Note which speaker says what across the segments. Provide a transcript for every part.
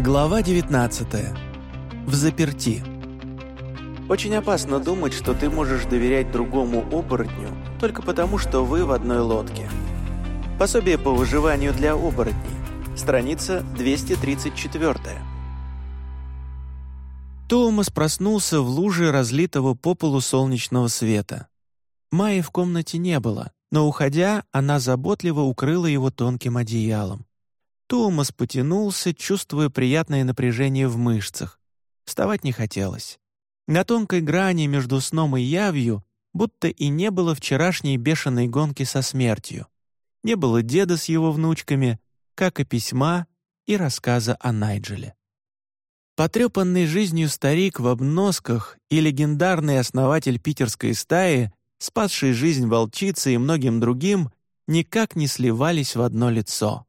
Speaker 1: Глава 19. В заперти. Очень опасно думать, что ты можешь доверять другому оборотню только потому, что вы в одной лодке. Пособие по выживанию для оборотней. Страница 234. Томас проснулся в луже разлитого по полу солнечного света. Майи в комнате не было, но, уходя, она заботливо укрыла его тонким одеялом. Томас потянулся, чувствуя приятное напряжение в мышцах. Вставать не хотелось. На тонкой грани между сном и явью будто и не было вчерашней бешеной гонки со смертью. Не было деда с его внучками, как и письма и рассказа о Найджеле. Потрепанный жизнью старик в обносках и легендарный основатель питерской стаи, спасший жизнь волчицы и многим другим, никак не сливались в одно лицо.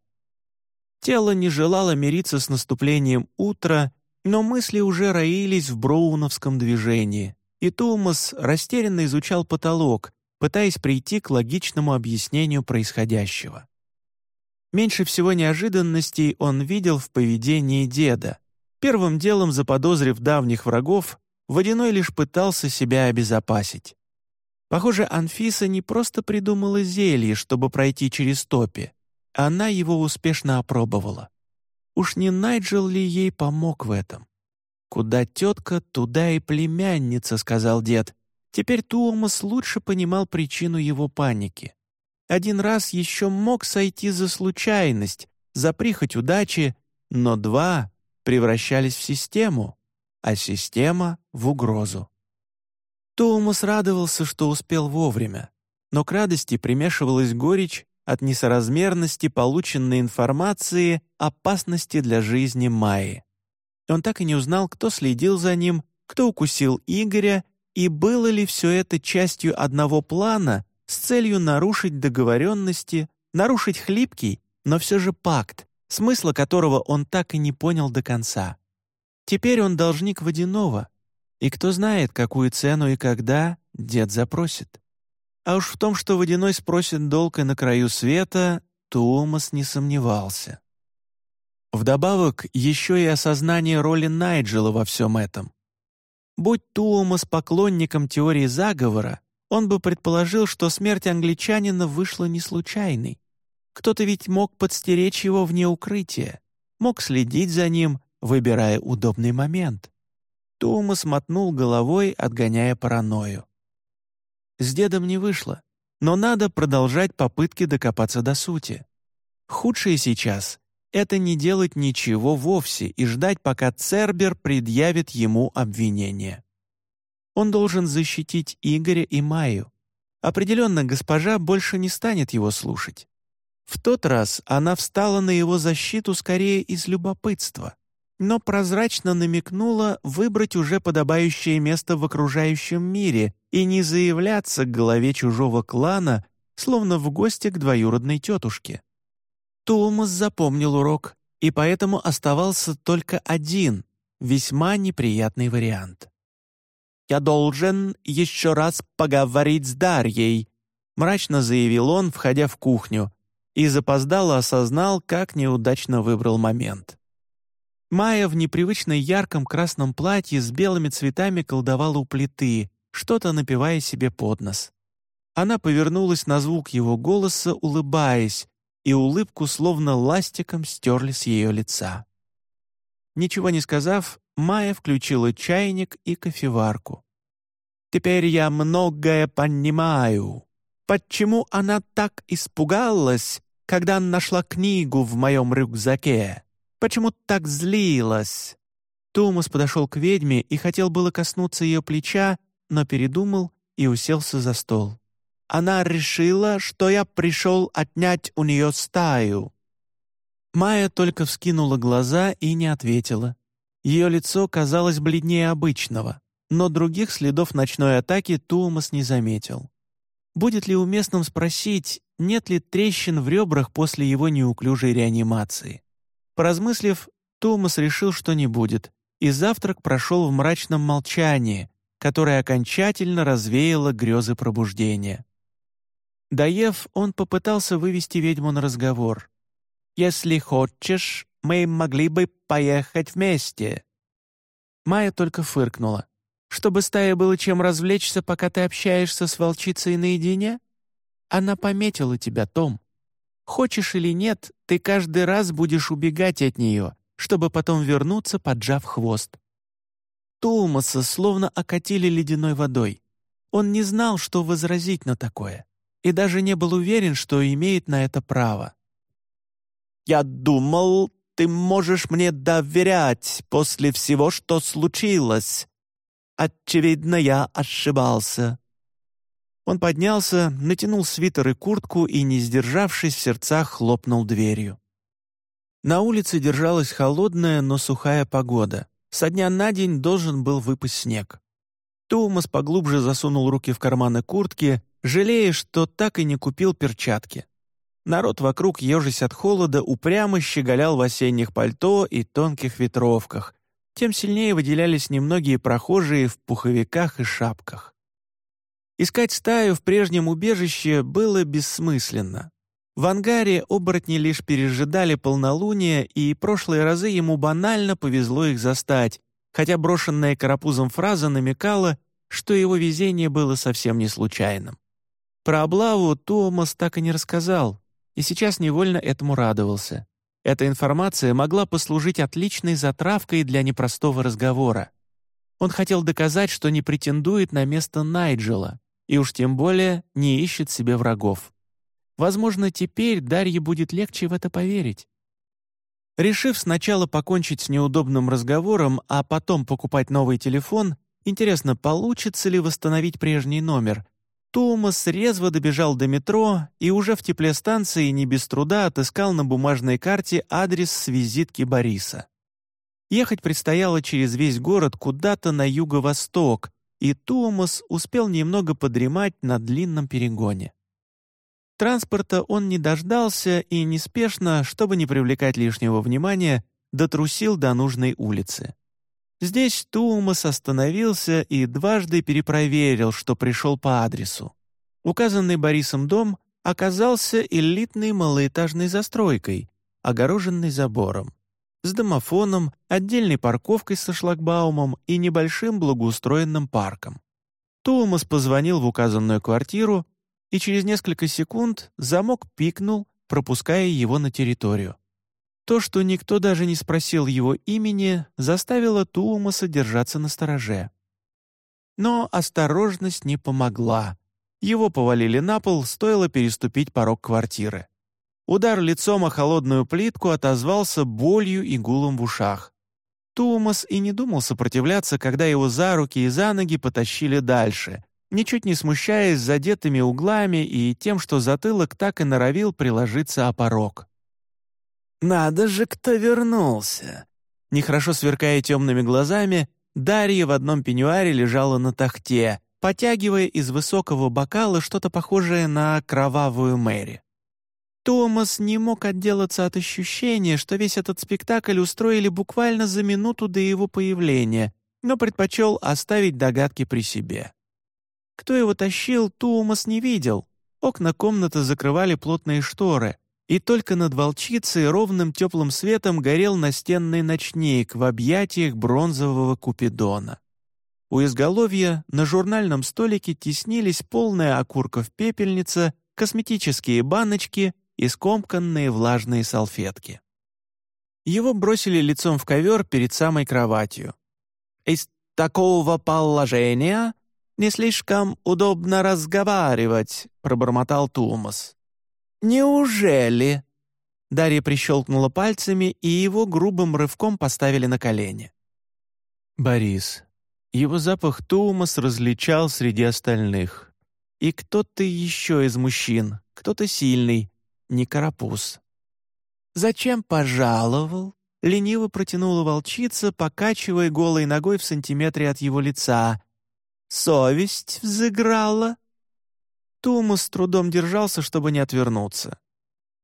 Speaker 1: Тело не желало мириться с наступлением утра, но мысли уже роились в броуновском движении, и Томас растерянно изучал потолок, пытаясь прийти к логичному объяснению происходящего. Меньше всего неожиданностей он видел в поведении деда. Первым делом заподозрив давних врагов, Водяной лишь пытался себя обезопасить. Похоже, Анфиса не просто придумала зелье, чтобы пройти через топи. Она его успешно опробовала. Уж не Найджел ли ей помог в этом? «Куда тетка, туда и племянница», — сказал дед. Теперь Туомас лучше понимал причину его паники. Один раз еще мог сойти за случайность, за прихоть удачи, но два превращались в систему, а система — в угрозу. Туомас радовался, что успел вовремя, но к радости примешивалась горечь от несоразмерности полученной информации опасности для жизни Майи. Он так и не узнал, кто следил за ним, кто укусил Игоря, и было ли все это частью одного плана с целью нарушить договоренности, нарушить хлипкий, но все же пакт, смысла которого он так и не понял до конца. Теперь он должник водяного, и кто знает, какую цену и когда дед запросит. А уж в том, что Водяной спросит долг и на краю света, Томас не сомневался. Вдобавок, еще и осознание роли Найджела во всем этом. Будь Туомас поклонником теории заговора, он бы предположил, что смерть англичанина вышла не случайной. Кто-то ведь мог подстеречь его вне укрытия, мог следить за ним, выбирая удобный момент. Туомас мотнул головой, отгоняя паранойю. С дедом не вышло, но надо продолжать попытки докопаться до сути. Худшее сейчас — это не делать ничего вовсе и ждать, пока Цербер предъявит ему обвинение. Он должен защитить Игоря и Майю. Определенно, госпожа больше не станет его слушать. В тот раз она встала на его защиту скорее из любопытства но прозрачно намекнула выбрать уже подобающее место в окружающем мире и не заявляться к главе чужого клана, словно в гости к двоюродной тетушке. Томас запомнил урок, и поэтому оставался только один, весьма неприятный вариант. «Я должен еще раз поговорить с Дарьей», мрачно заявил он, входя в кухню, и запоздало осознал, как неудачно выбрал момент. Майя в непривычно ярком красном платье с белыми цветами колдовала у плиты, что-то напивая себе под нос. Она повернулась на звук его голоса, улыбаясь, и улыбку словно ластиком стерли с ее лица. Ничего не сказав, Майя включила чайник и кофеварку. «Теперь я многое понимаю. Почему она так испугалась, когда нашла книгу в моем рюкзаке?» Почему так злилась?» Томас подошел к ведьме и хотел было коснуться ее плеча, но передумал и уселся за стол. «Она решила, что я пришел отнять у нее стаю». Майя только вскинула глаза и не ответила. Ее лицо казалось бледнее обычного, но других следов ночной атаки Томас не заметил. Будет ли уместным спросить, нет ли трещин в ребрах после его неуклюжей реанимации? Поразмыслив, Томас решил, что не будет, и завтрак прошел в мрачном молчании, которое окончательно развеяло грезы пробуждения. Доев, он попытался вывести ведьму на разговор. «Если хочешь, мы могли бы поехать вместе». Майя только фыркнула. «Чтобы стае было чем развлечься, пока ты общаешься с волчицей наедине? Она пометила тебя, Том. Хочешь или нет, ты каждый раз будешь убегать от нее, чтобы потом вернуться, поджав хвост». Томаса словно окатили ледяной водой. Он не знал, что возразить на такое, и даже не был уверен, что имеет на это право. «Я думал, ты можешь мне доверять после всего, что случилось. Очевидно, я ошибался». Он поднялся, натянул свитер и куртку и, не сдержавшись в сердцах, хлопнул дверью. На улице держалась холодная, но сухая погода. Со дня на день должен был выпасть снег. Томас поглубже засунул руки в карманы куртки, жалея, что так и не купил перчатки. Народ вокруг, ежась от холода, упрямо щеголял в осенних пальто и тонких ветровках. Тем сильнее выделялись немногие прохожие в пуховиках и шапках. Искать стаю в прежнем убежище было бессмысленно. В ангаре оборотни лишь пережидали полнолуние, и прошлые разы ему банально повезло их застать, хотя брошенная карапузом фраза намекала, что его везение было совсем не случайным. Про облаву Томас так и не рассказал, и сейчас невольно этому радовался. Эта информация могла послужить отличной затравкой для непростого разговора. Он хотел доказать, что не претендует на место Найджела, и уж тем более не ищет себе врагов. Возможно, теперь Дарье будет легче в это поверить. Решив сначала покончить с неудобным разговором, а потом покупать новый телефон, интересно, получится ли восстановить прежний номер, Томас резво добежал до метро и уже в тепле станции не без труда отыскал на бумажной карте адрес с визитки Бориса. Ехать предстояло через весь город куда-то на юго-восток, и Томас успел немного подремать на длинном перегоне. Транспорта он не дождался и неспешно, чтобы не привлекать лишнего внимания, дотрусил до нужной улицы. Здесь Тумас остановился и дважды перепроверил, что пришел по адресу. Указанный Борисом дом оказался элитной малоэтажной застройкой, огороженной забором, с домофоном, отдельной парковкой со шлагбаумом и небольшим благоустроенным парком. Томас позвонил в указанную квартиру, и через несколько секунд замок пикнул, пропуская его на территорию. То, что никто даже не спросил его имени, заставило Туумаса держаться на стороже. Но осторожность не помогла. Его повалили на пол, стоило переступить порог квартиры. Удар лицом о холодную плитку отозвался болью и гулом в ушах. Туумас и не думал сопротивляться, когда его за руки и за ноги потащили дальше, ничуть не смущаясь задетыми углами и тем, что затылок так и норовил приложиться о порог. «Надо же, кто вернулся!» Нехорошо сверкая темными глазами, Дарья в одном пеньюаре лежала на тахте, потягивая из высокого бокала что-то похожее на кровавую Мэри. Томас не мог отделаться от ощущения, что весь этот спектакль устроили буквально за минуту до его появления, но предпочел оставить догадки при себе. Кто его тащил, Туумас не видел. Окна комнаты закрывали плотные шторы, и только над волчицей ровным теплым светом горел настенный ночник в объятиях бронзового купидона. У изголовья на журнальном столике теснились полная окурков пепельница, косметические баночки и скомканные влажные салфетки. Его бросили лицом в ковер перед самой кроватью. «Из такого положения не слишком удобно разговаривать», — пробормотал Тумас. «Неужели?» Дарья прищелкнула пальцами, и его грубым рывком поставили на колени. «Борис». Его запах Тумас различал среди остальных. И кто-то еще из мужчин, кто-то сильный, не карапуз. «Зачем пожаловал?» — лениво протянула волчица, покачивая голой ногой в сантиметре от его лица, Совесть взыграла?» Тумус с трудом держался, чтобы не отвернуться.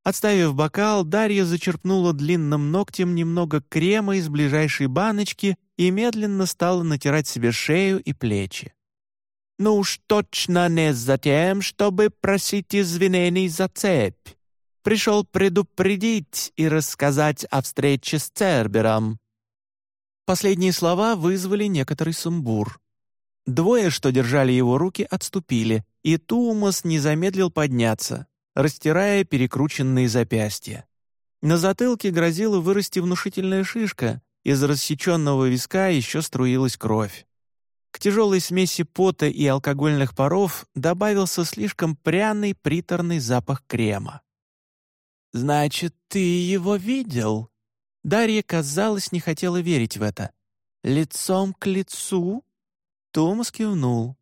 Speaker 1: Отставив бокал, Дарья зачерпнула длинным ногтем немного крема из ближайшей баночки и медленно стала натирать себе шею и плечи. «Ну уж точно не за тем, чтобы просить извинений за цепь. Пришел предупредить и рассказать о встрече с Цербером». Последние слова вызвали некоторый сумбур. Двое, что держали его руки, отступили, и Туумас не замедлил подняться, растирая перекрученные запястья. На затылке грозила вырасти внушительная шишка, из рассеченного виска еще струилась кровь. К тяжелой смеси пота и алкогольных паров добавился слишком пряный приторный запах крема. «Значит, ты его видел?» Дарья, казалось, не хотела верить в это. «Лицом к лицу?» Томас кивнул.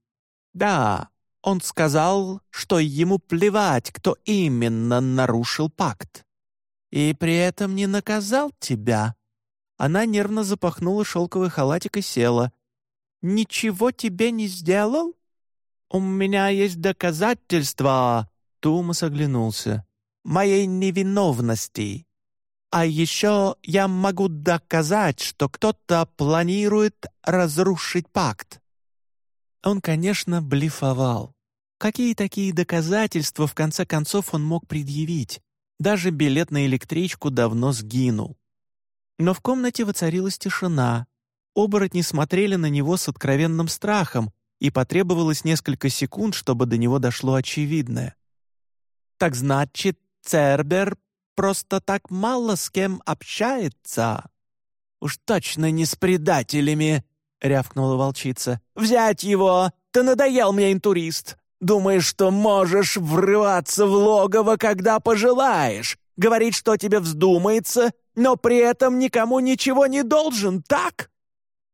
Speaker 1: «Да, он сказал, что ему плевать, кто именно нарушил пакт. И при этом не наказал тебя». Она нервно запахнула шелковый халатик и села. «Ничего тебе не сделал?» «У меня есть доказательства», — Томас оглянулся, «моей невиновности. А еще я могу доказать, что кто-то планирует разрушить пакт. Он, конечно, блефовал. Какие такие доказательства, в конце концов, он мог предъявить? Даже билет на электричку давно сгинул. Но в комнате воцарилась тишина. Оборотни смотрели на него с откровенным страхом, и потребовалось несколько секунд, чтобы до него дошло очевидное. «Так значит, Цербер просто так мало с кем общается?» «Уж точно не с предателями!» — рявкнула волчица. «Взять его! Ты надоел мне, интурист! Думаешь, что можешь врываться в логово, когда пожелаешь, говорить, что тебе вздумается, но при этом никому ничего не должен, так?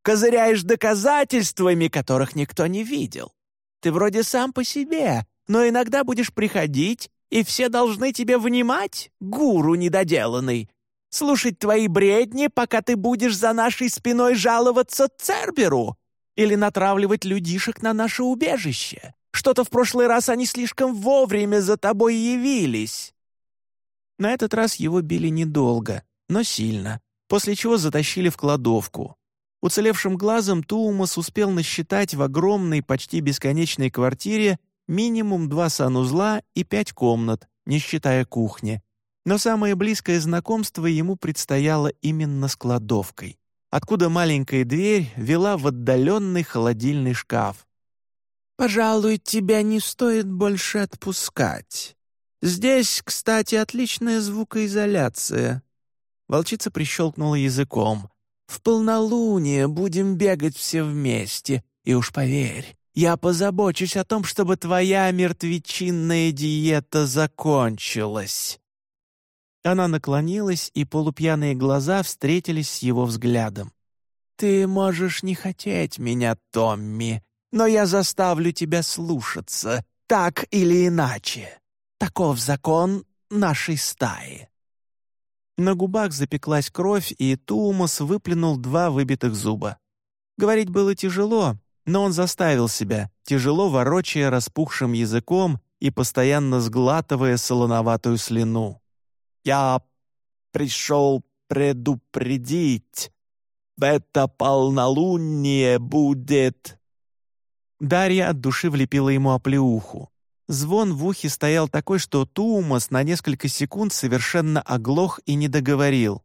Speaker 1: Козыряешь доказательствами, которых никто не видел. Ты вроде сам по себе, но иногда будешь приходить, и все должны тебе внимать, гуру недоделанный слушать твои бредни, пока ты будешь за нашей спиной жаловаться Церберу или натравливать людишек на наше убежище. Что-то в прошлый раз они слишком вовремя за тобой явились». На этот раз его били недолго, но сильно, после чего затащили в кладовку. Уцелевшим глазом Туумас успел насчитать в огромной, почти бесконечной квартире минимум два санузла и пять комнат, не считая кухни, но самое близкое знакомство ему предстояло именно с кладовкой, откуда маленькая дверь вела в отдаленный холодильный шкаф. «Пожалуй, тебя не стоит больше отпускать. Здесь, кстати, отличная звукоизоляция». Волчица прищелкнула языком. «В полнолуние будем бегать все вместе, и уж поверь, я позабочусь о том, чтобы твоя мертвечинная диета закончилась». Она наклонилась, и полупьяные глаза встретились с его взглядом. «Ты можешь не хотеть меня, Томми, но я заставлю тебя слушаться, так или иначе. Таков закон нашей стаи». На губах запеклась кровь, и Тумас выплюнул два выбитых зуба. Говорить было тяжело, но он заставил себя, тяжело ворочая распухшим языком и постоянно сглатывая солоноватую слюну. Я пришел предупредить. В это полнолуние будет...» Дарья от души влепила ему оплеуху. Звон в ухе стоял такой, что Туумас на несколько секунд совершенно оглох и не договорил.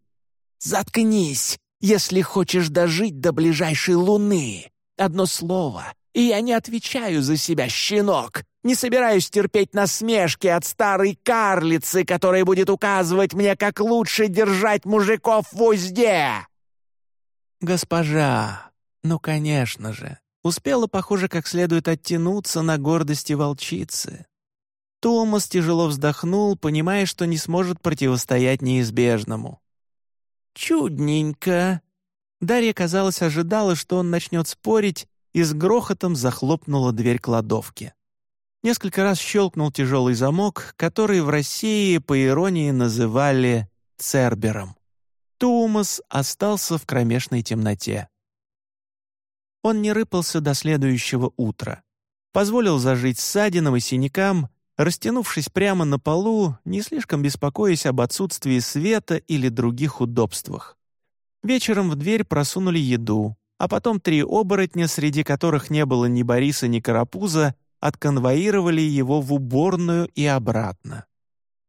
Speaker 1: «Заткнись, если хочешь дожить до ближайшей луны. Одно слово, и я не отвечаю за себя, щенок. Не собираюсь терпеть насмешки от старой карлицы, которая будет указывать мне, как лучше держать мужиков в узде!» «Госпожа, ну, конечно же, успела, похоже, как следует оттянуться на гордости волчицы». Томас тяжело вздохнул, понимая, что не сможет противостоять неизбежному. «Чудненько!» Дарья, казалось, ожидала, что он начнет спорить, и с грохотом захлопнула дверь кладовки. Несколько раз щелкнул тяжелый замок, который в России, по иронии, называли «цербером». Тумас остался в кромешной темноте. Он не рыпался до следующего утра. Позволил зажить ссадинам и синякам, растянувшись прямо на полу, не слишком беспокоясь об отсутствии света или других удобствах. Вечером в дверь просунули еду, а потом три оборотня, среди которых не было ни Бориса, ни Карапуза, отконвоировали его в уборную и обратно.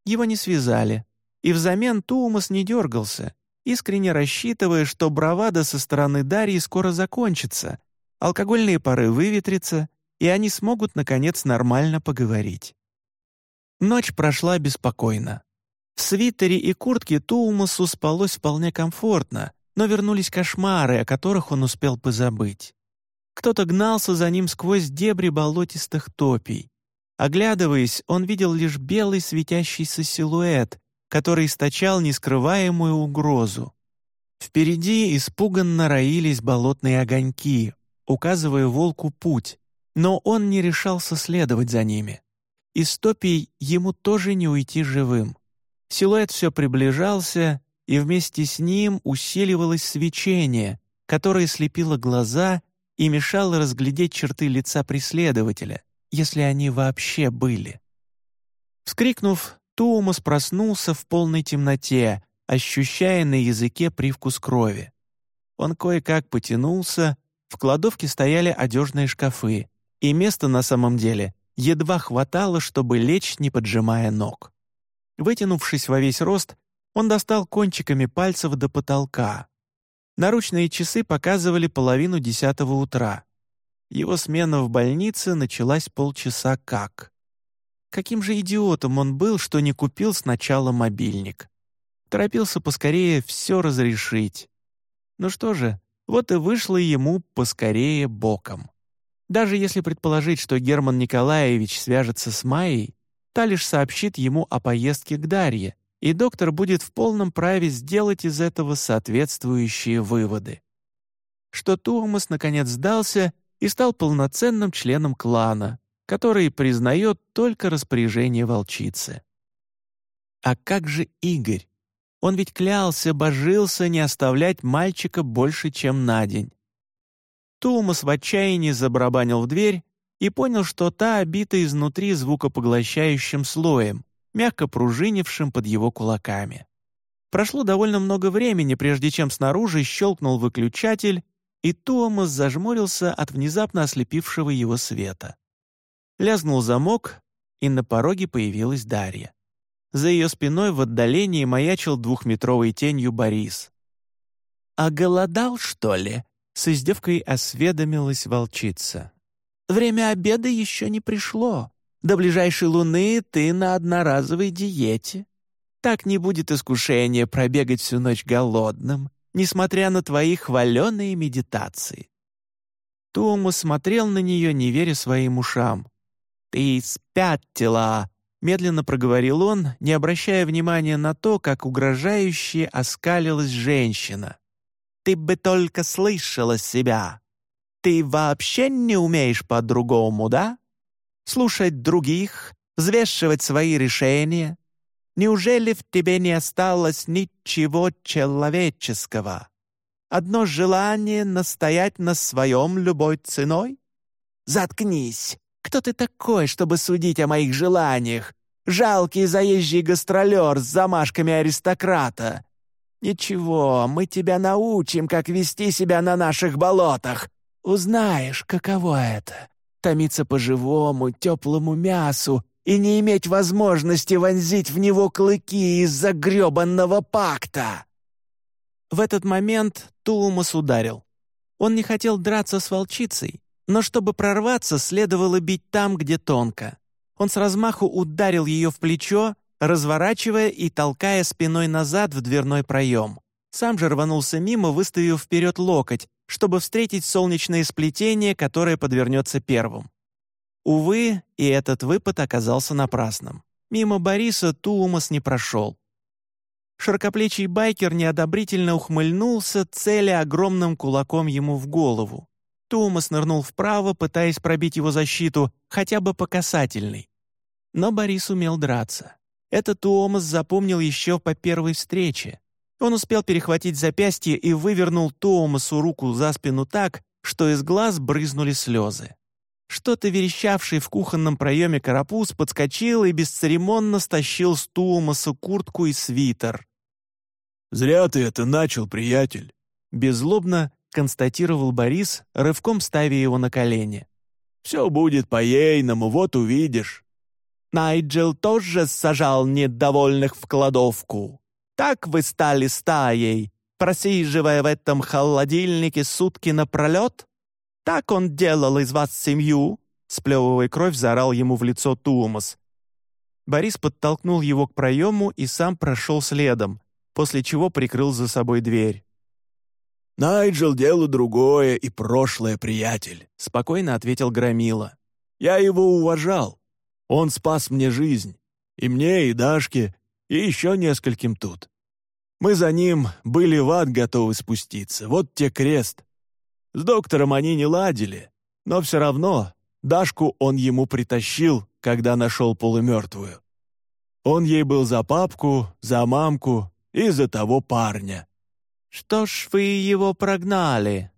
Speaker 1: Его не связали, и взамен Туумас не дергался, искренне рассчитывая, что бравада со стороны Дарьи скоро закончится, алкогольные пары выветрятся, и они смогут, наконец, нормально поговорить. Ночь прошла беспокойно. В свитере и куртке Туумасу спалось вполне комфортно, но вернулись кошмары, о которых он успел позабыть. Кто-то гнался за ним сквозь дебри болотистых топий. Оглядываясь, он видел лишь белый светящийся силуэт, который источал нескрываемую угрозу. Впереди испуганно роились болотные огоньки, указывая волку путь, но он не решался следовать за ними. Из топий ему тоже не уйти живым. Силуэт все приближался, и вместе с ним усиливалось свечение, которое слепило глаза и мешало разглядеть черты лица преследователя, если они вообще были. Вскрикнув, Туумас проснулся в полной темноте, ощущая на языке привкус крови. Он кое-как потянулся, в кладовке стояли одежные шкафы, и места на самом деле едва хватало, чтобы лечь, не поджимая ног. Вытянувшись во весь рост, он достал кончиками пальцев до потолка. Наручные часы показывали половину десятого утра. Его смена в больнице началась полчаса как. Каким же идиотом он был, что не купил сначала мобильник. Торопился поскорее все разрешить. Ну что же, вот и вышло ему поскорее боком. Даже если предположить, что Герман Николаевич свяжется с Майей, та лишь сообщит ему о поездке к Дарье, и доктор будет в полном праве сделать из этого соответствующие выводы. Что Туумас наконец сдался и стал полноценным членом клана, который признает только распоряжение волчицы. А как же Игорь? Он ведь клялся, божился не оставлять мальчика больше, чем на день. Туумас в отчаянии забарабанил в дверь и понял, что та обита изнутри звукопоглощающим слоем, мягко пружинившим под его кулаками. Прошло довольно много времени, прежде чем снаружи щелкнул выключатель, и Туомас зажмурился от внезапно ослепившего его света. Лязнул замок, и на пороге появилась Дарья. За ее спиной в отдалении маячил двухметровой тенью Борис. «А голодал, что ли?» — с издевкой осведомилась волчица. «Время обеда еще не пришло. До ближайшей луны ты на одноразовой диете. Так не будет искушения пробегать всю ночь голодным, несмотря на твои хваленые медитации». Тому смотрел на нее, не веря своим ушам. «Ты спятила!» — медленно проговорил он, не обращая внимания на то, как угрожающе оскалилась женщина. «Ты бы только слышала себя! Ты вообще не умеешь по-другому, да?» Слушать других, взвешивать свои решения? Неужели в тебе не осталось ничего человеческого? Одно желание настоять на своем любой ценой? Заткнись! Кто ты такой, чтобы судить о моих желаниях? Жалкий заезжий гастролер с замашками аристократа. Ничего, мы тебя научим, как вести себя на наших болотах. Узнаешь, каково это томиться по живому, теплому мясу и не иметь возможности вонзить в него клыки из-за гребанного пакта. В этот момент Туумас ударил. Он не хотел драться с волчицей, но чтобы прорваться, следовало бить там, где тонко. Он с размаху ударил ее в плечо, разворачивая и толкая спиной назад в дверной проем. Сам же рванулся мимо, выставив вперед локоть, чтобы встретить солнечное сплетение, которое подвернется первым. Увы, и этот выпад оказался напрасным. Мимо Бориса Туумас не прошел. Широкоплечий байкер неодобрительно ухмыльнулся, целя огромным кулаком ему в голову. Туумас нырнул вправо, пытаясь пробить его защиту, хотя бы по касательной. Но Борис умел драться. Это Туомас запомнил еще по первой встрече. Он успел перехватить запястье и вывернул Туомасу руку за спину так, что из глаз брызнули слезы. Что-то верещавший в кухонном проеме карапуз подскочил и бесцеремонно стащил с Туомаса куртку и свитер.
Speaker 2: «Зря ты это начал, приятель», —
Speaker 1: беззлобно констатировал Борис, рывком ставя его на колени.
Speaker 2: «Все будет по-ейному, вот увидишь».
Speaker 1: Найджел тоже сажал недовольных в кладовку. Так вы стали стаей, просиживая в этом холодильнике сутки напролет? Так он делал из вас семью?» Сплевывая кровь, заорал ему в лицо Туумас. Борис подтолкнул его к проему и сам прошел следом, после чего прикрыл за собой дверь.
Speaker 2: «Найджел — дело другое и прошлое, приятель», —
Speaker 1: спокойно ответил Громила.
Speaker 2: «Я его уважал. Он спас мне жизнь. И мне, и Дашке, и еще нескольким тут. Мы за ним были в ад готовы спуститься. Вот те крест. С доктором они не ладили, но все равно Дашку он ему притащил, когда нашел полумертвую. Он ей был за папку, за мамку и за того парня.
Speaker 1: «Что ж вы его прогнали?»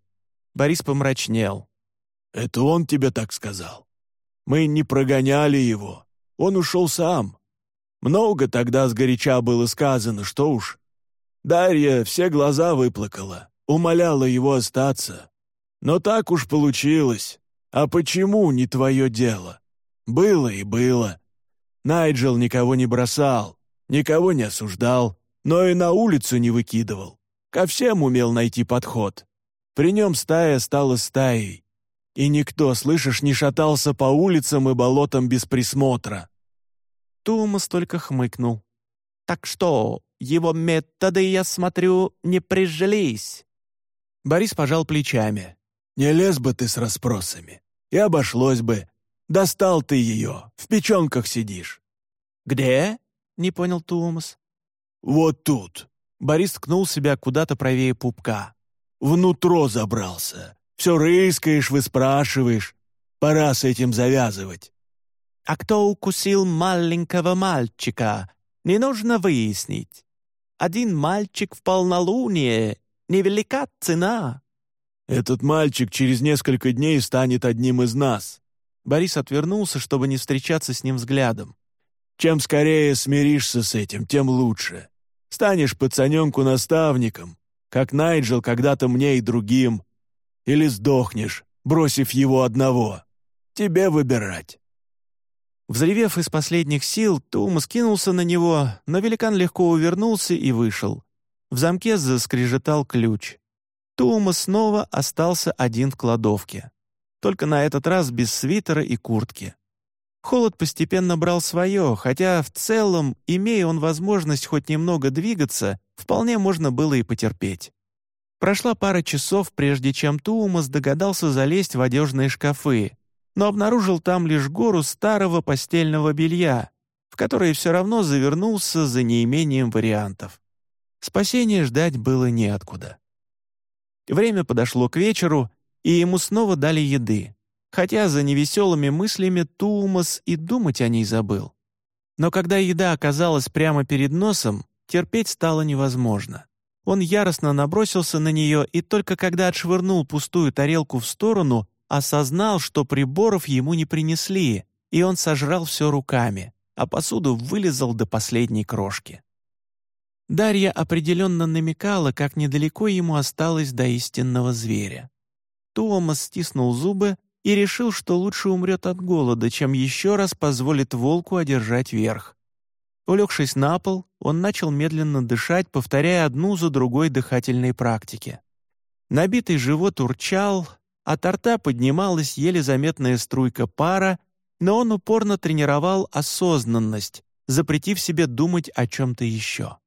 Speaker 1: Борис помрачнел.
Speaker 2: «Это он тебе так сказал. Мы не прогоняли его. Он ушел сам. Много тогда сгоряча было сказано, что уж. Дарья все глаза выплакала, умоляла его остаться. Но так уж получилось. А почему не твое дело? Было и было. Найджел никого не бросал, никого не осуждал, но и на улицу не выкидывал. Ко всем умел найти подход. При нем стая стала стаей. И никто, слышишь, не шатался по улицам и болотам без присмотра.
Speaker 1: Тумас только хмыкнул. «Так что, его методы, я смотрю, не прижились?» Борис пожал плечами.
Speaker 2: «Не лез бы ты с расспросами. И обошлось бы. Достал ты ее, в печенках сидишь».
Speaker 1: «Где?» — не понял Тумас.
Speaker 2: «Вот тут».
Speaker 1: Борис ткнул себя куда-то правее пупка.
Speaker 2: «Внутро забрался. Все рыскаешь, выспрашиваешь. Пора с этим завязывать».
Speaker 1: А кто укусил маленького мальчика, не нужно выяснить. Один мальчик в полнолуние — невелика цена».
Speaker 2: «Этот мальчик через несколько дней станет одним из нас».
Speaker 1: Борис отвернулся, чтобы не встречаться с ним взглядом.
Speaker 2: «Чем скорее смиришься с этим, тем лучше. Станешь пацаненку-наставником, как Найджел когда-то мне и другим. Или сдохнешь, бросив его одного. Тебе выбирать».
Speaker 1: Взревев из последних сил, Тума скинулся на него, но великан легко увернулся и вышел. В замке заскрежетал ключ. Тума снова остался один в кладовке. Только на этот раз без свитера и куртки. Холод постепенно брал свое, хотя в целом, имея он возможность хоть немного двигаться, вполне можно было и потерпеть. Прошла пара часов, прежде чем Туумас догадался залезть в одежные шкафы, но обнаружил там лишь гору старого постельного белья, в которое все равно завернулся за неимением вариантов. Спасения ждать было неоткуда. Время подошло к вечеру, и ему снова дали еды, хотя за невеселыми мыслями Туумас и думать о ней забыл. Но когда еда оказалась прямо перед носом, терпеть стало невозможно. Он яростно набросился на нее, и только когда отшвырнул пустую тарелку в сторону, осознал, что приборов ему не принесли, и он сожрал все руками, а посуду вылезал до последней крошки. Дарья определенно намекала, как недалеко ему осталось до истинного зверя. Томас стиснул зубы и решил, что лучше умрет от голода, чем еще раз позволит волку одержать верх. Улегшись на пол, он начал медленно дышать, повторяя одну за другой дыхательные практики. Набитый живот урчал, от рта поднималась еле заметная струйка пара, но он упорно тренировал осознанность, запретив себе думать о чем-то еще.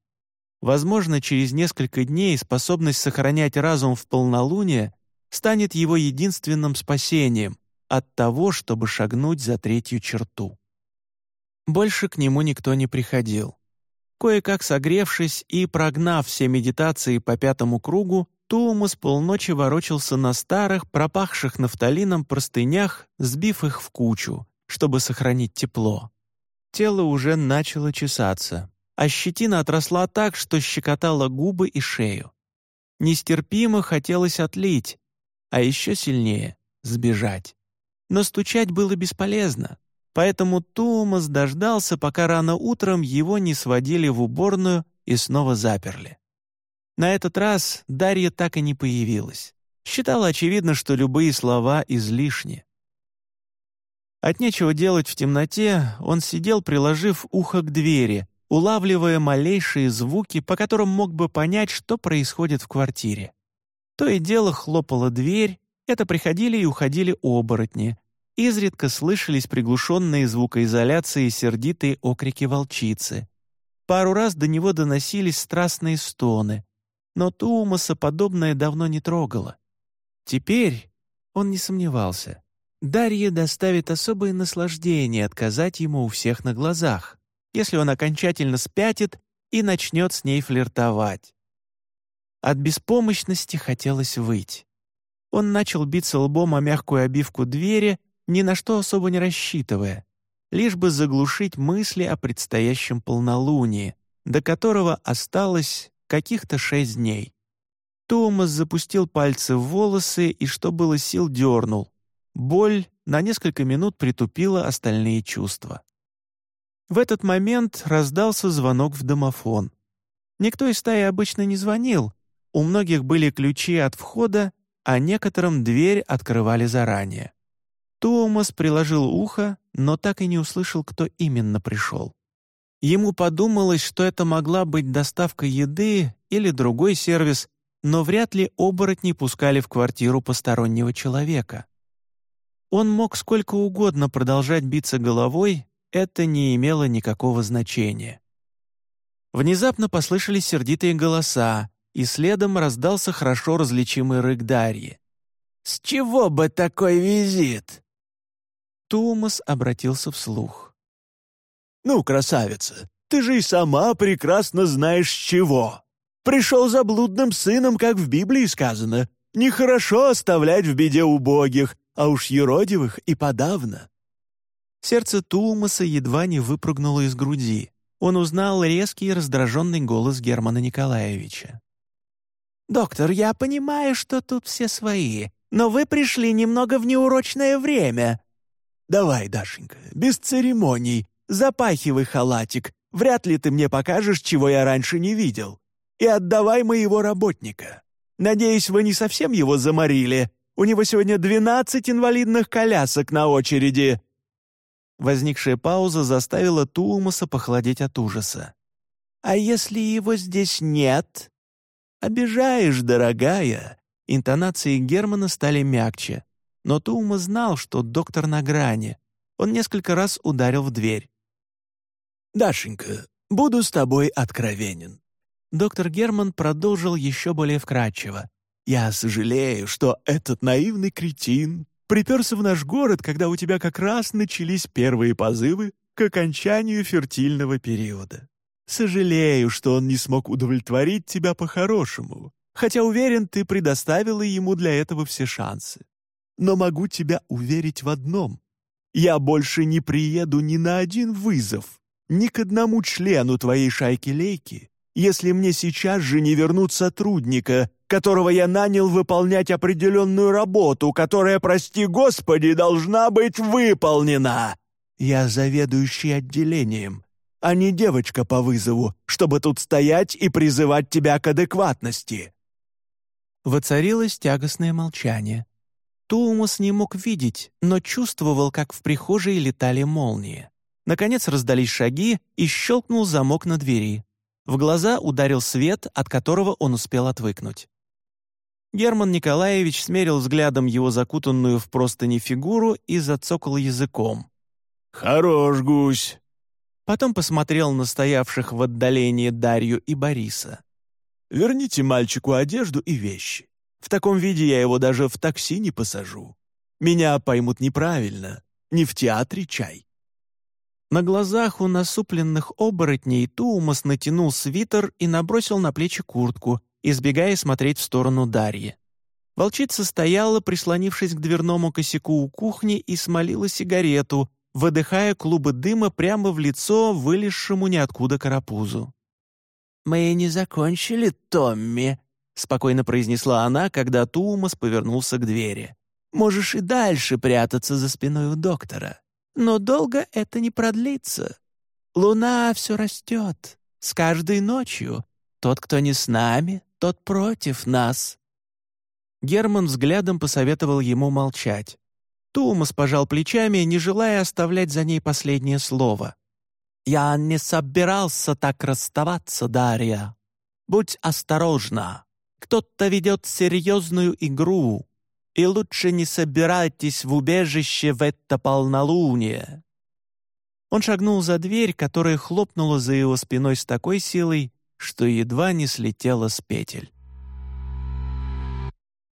Speaker 1: Возможно, через несколько дней способность сохранять разум в полнолуние станет его единственным спасением от того, чтобы шагнуть за третью черту. Больше к нему никто не приходил. Кое-как согревшись и прогнав все медитации по пятому кругу, Туума с полночи ворочался на старых, пропахших нафталином простынях, сбив их в кучу, чтобы сохранить тепло. Тело уже начало чесаться, а щетина отросла так, что щекотала губы и шею. Нестерпимо хотелось отлить, а еще сильнее — сбежать. Но стучать было бесполезно, поэтому Туумас дождался, пока рано утром его не сводили в уборную и снова заперли. На этот раз Дарья так и не появилась. Считала очевидно, что любые слова излишни. От нечего делать в темноте, он сидел, приложив ухо к двери, улавливая малейшие звуки, по которым мог бы понять, что происходит в квартире. То и дело хлопала дверь, это приходили и уходили оборотни. Изредка слышались приглушенные звукоизоляции сердитые окрики волчицы. Пару раз до него доносились страстные стоны, но Туумаса подобное давно не трогало. Теперь он не сомневался. Дарье доставит особое наслаждение отказать ему у всех на глазах, если он окончательно спятит и начнет с ней флиртовать. От беспомощности хотелось выть. Он начал биться лбом о мягкую обивку двери, ни на что особо не рассчитывая, лишь бы заглушить мысли о предстоящем полнолунии, до которого осталось каких-то шесть дней. Томас запустил пальцы в волосы и, что было сил, дернул. Боль на несколько минут притупила остальные чувства. В этот момент раздался звонок в домофон. Никто из стаи обычно не звонил, у многих были ключи от входа, а некоторым дверь открывали заранее. Томас приложил ухо, но так и не услышал, кто именно пришел. Ему подумалось, что это могла быть доставка еды или другой сервис, но вряд ли оборотни пускали в квартиру постороннего человека. Он мог сколько угодно продолжать биться головой, это не имело никакого значения. Внезапно послышались сердитые голоса, и следом раздался хорошо различимый рык Дарьи. «С чего бы такой визит?» Томас обратился вслух.
Speaker 2: «Ну, красавица, ты же и сама прекрасно знаешь, чего. Пришел за блудным сыном, как в Библии сказано. Нехорошо оставлять в беде убогих, а уж еродивых и подавно».
Speaker 1: Сердце Тулмаса едва не выпрыгнуло из груди. Он узнал резкий и раздраженный голос Германа Николаевича. «Доктор, я понимаю, что тут все свои, но вы пришли немного в неурочное время».
Speaker 2: «Давай, Дашенька, без церемоний, запахивай халатик, вряд ли ты мне покажешь, чего я раньше не видел, и отдавай моего работника. Надеюсь, вы не совсем его заморили, у него сегодня двенадцать инвалидных колясок на очереди».
Speaker 1: Возникшая пауза заставила Туумаса похолодеть от ужаса.
Speaker 2: «А если его здесь нет?» «Обижаешь, дорогая!»
Speaker 1: Интонации Германа стали мягче, но Туума знал, что доктор на грани. Он несколько раз ударил в дверь.
Speaker 2: «Дашенька, буду с тобой откровенен».
Speaker 1: Доктор Герман продолжил еще более вкратчиво.
Speaker 2: Я сожалею, что этот наивный кретин приперся в наш город, когда у тебя как раз начались первые позывы к окончанию фертильного периода. Сожалею, что он не смог удовлетворить тебя по-хорошему, хотя уверен, ты предоставила ему для этого все шансы. Но могу тебя уверить в одном. Я больше не приеду ни на один вызов, ни к одному члену твоей шайки-лейки, если мне сейчас же не вернут сотрудника, которого я нанял выполнять определенную работу, которая, прости господи, должна быть выполнена. Я заведующий отделением, а не девочка по вызову, чтобы тут стоять и призывать тебя к адекватности».
Speaker 1: Воцарилось тягостное молчание. Туумус не мог видеть, но чувствовал, как в прихожей летали молнии. Наконец раздались шаги и щелкнул замок на двери. В глаза ударил свет, от которого он успел отвыкнуть. Герман Николаевич смерил взглядом его закутанную в простыни фигуру и зацокал языком.
Speaker 2: «Хорош гусь!»
Speaker 1: Потом посмотрел на стоявших в отдалении Дарью и Бориса.
Speaker 2: «Верните мальчику одежду и вещи. В таком виде я его даже в такси не посажу. Меня поймут неправильно. Не в театре чай».
Speaker 1: На глазах у насупленных оборотней Туумас натянул свитер и набросил на плечи куртку, избегая смотреть в сторону Дарьи. Волчица стояла, прислонившись к дверному косяку у кухни и смолила сигарету, выдыхая клубы дыма прямо в лицо вылезшему ниоткуда карапузу. «Мы не закончили, Томми», — спокойно произнесла она, когда Туумас повернулся к двери. «Можешь и дальше прятаться за спиной у доктора. Но долго это не продлится. Луна все растет. С каждой ночью. Тот, кто не с нами, тот против нас». Герман взглядом посоветовал ему молчать. Тумас пожал плечами, не желая оставлять за ней последнее слово. «Я не собирался так расставаться, Дарья. Будь осторожна. Кто-то ведет серьезную игру, и лучше не собирайтесь в убежище в это полнолуние». Он шагнул за дверь, которая хлопнула за его спиной с такой силой, что едва не слетела с петель.